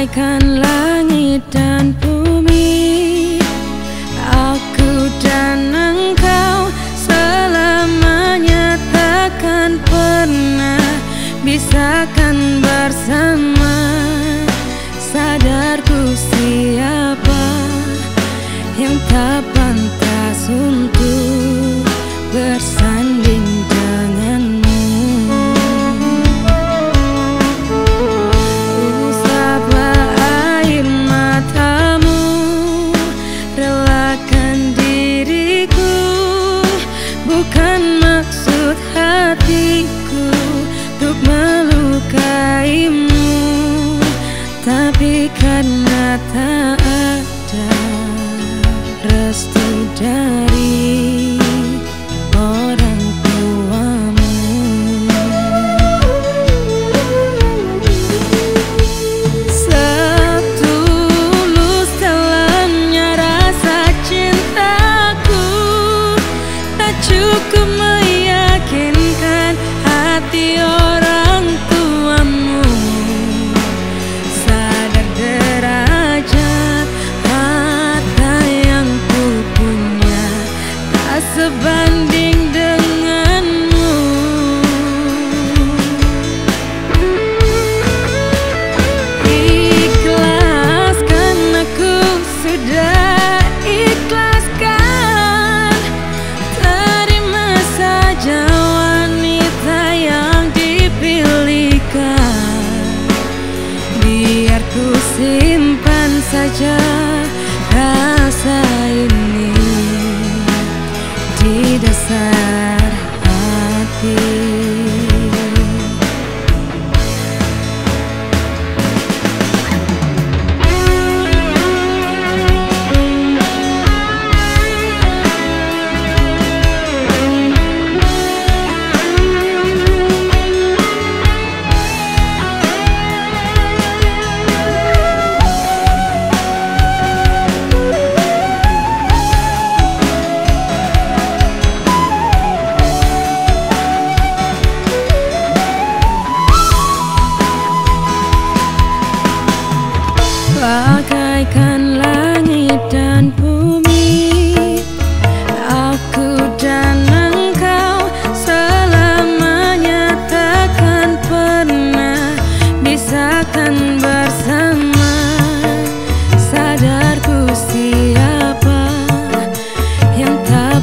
bagaikan langit dan bumi Aku dan engkau selamanya takkan pernah Bisakan bersama. Sadarku siapa yang tak pantas untuk karena tak ada restu dari sebanding denganmu. Ikhlaskan aku sudah ikhlaskan. Terima saja wanita yang dipilihkan. Biar ku simpan saja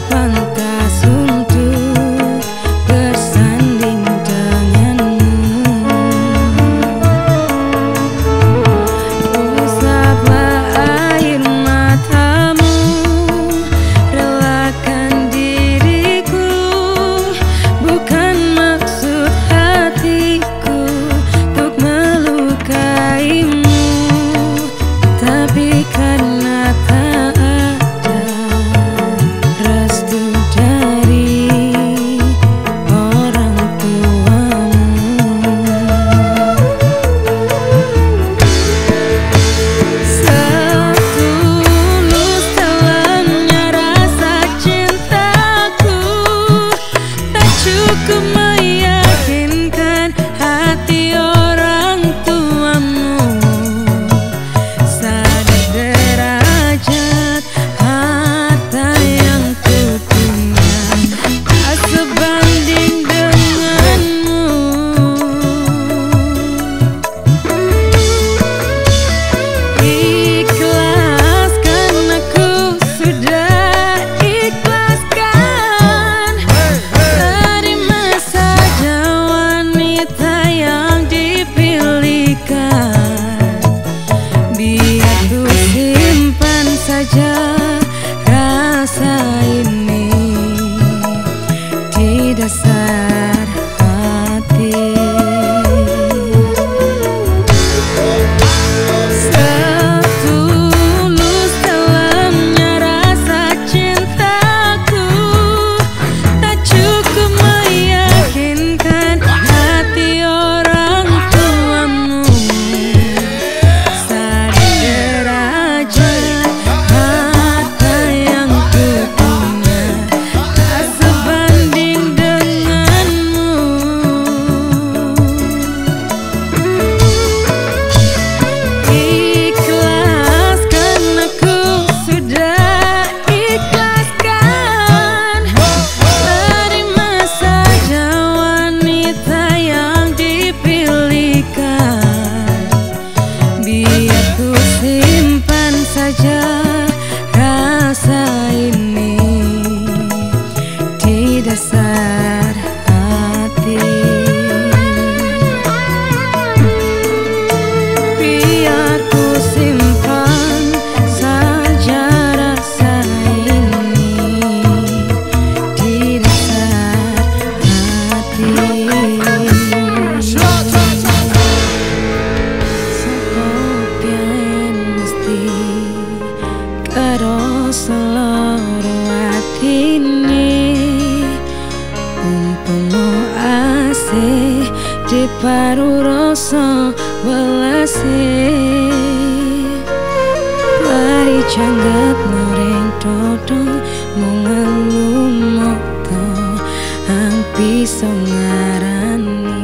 mantan Yeah. seloro ati ni umpomo ase paru rasa welase mari canggat nureng todong mengelumoto hampi sengarani